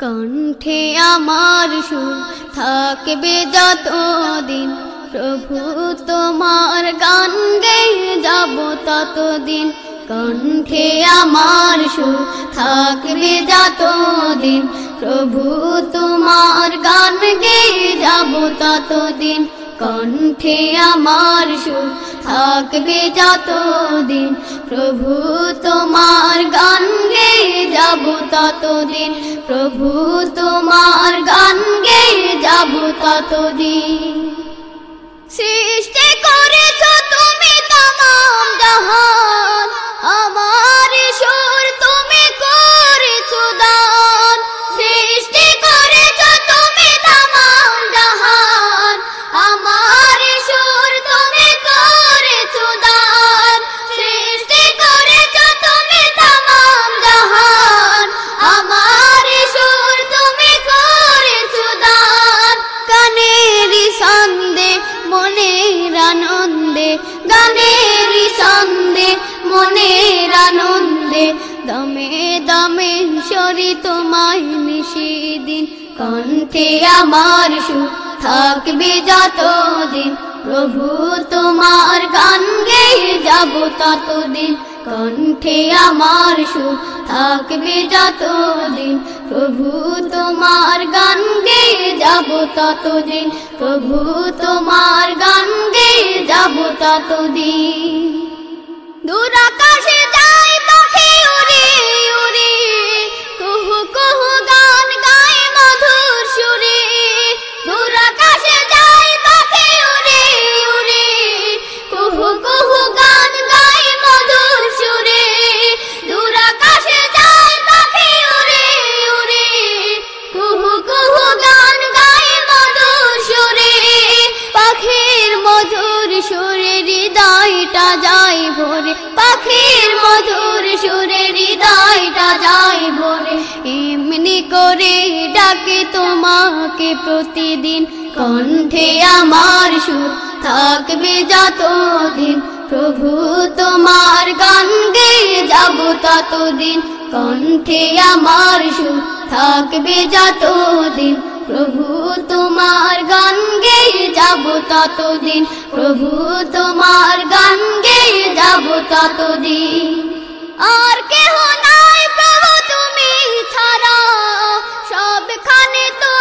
কণ্ঠে আমার সুর থাকবে যতদিন, প্রভু তোমার গান গে যাব ততদিন। কণ্ঠে আমার সুর থাকবে যতদিন, প্রভু তোমার গান গে যাব ততদিন। কণ্ঠে আমার সুর থাকবে যতদিন, প্রভু তোমার গান গেয়ে যাব ততদিন, প্রভু তোমার গান গেয়ে যাব ততদিন। সৃষ্টি করেছ মনের আনন্দে দমে দমে সরি তোমায় নিশিদিন কণ্ঠে আমার সুর থাকবে যতদিন, প্রভু তোমার গান গেয়ে যাব ততদিন। কণ্ঠে আমার সুর থাকবে যতদিন, প্রভু তোমার গান গেয়ে যাব ততদিন। প্রভু তোমার গান গেয়ে যাব ততদিন। পাখির মধুর সুরে হৃদয়টা যায় ভরে। এমনি করে ডাকে তোমাকে প্রতিদিন। কণ্ঠে আমার সুর থাকবে যতদিন। প্রভু তোমার গান গেয়ে যাব ততদিন। কণ্ঠে আমার সুর থাকবে যতদিন। প্রভু তোমার গান গেয়ে যাব ততদিন। প্রভু তোমার গান গেয়ে যাব ততদিন। আর কেহ নাই প্রভু তুমি ছাড়া। সবখানে তোমার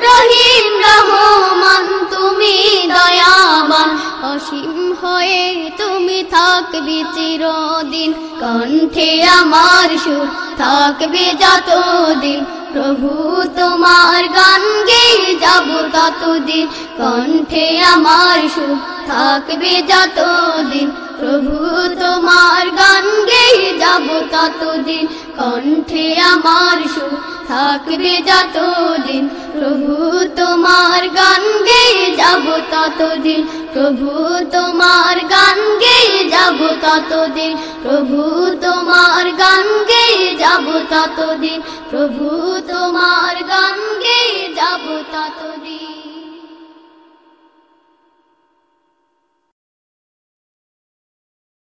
রহিম রহমান, তুমি দয়াবান। অসীম হয়ে তুমি থাকবে চিরদিন। কণ্ঠে আমার সুর, থাকবে যতদিন। প্রভু, তোমার গান গেয়ে যাব ততদিন। কণ্ঠে আমার সুর, থাকবে যতদিন। প্রভু, তোমার গান গেয়ে যাব ততদিন। কণ্ঠে আমার সুর, থাকবে যতদিন। প্রভু ততদিন। প্রভু, তোমার গান গেয়ে যাব ততদিন। প্রভু, তোমার গান গেয়ে যাব ততদিন। প্রভু, তোমার গান গেয়ে যাব ততদিন।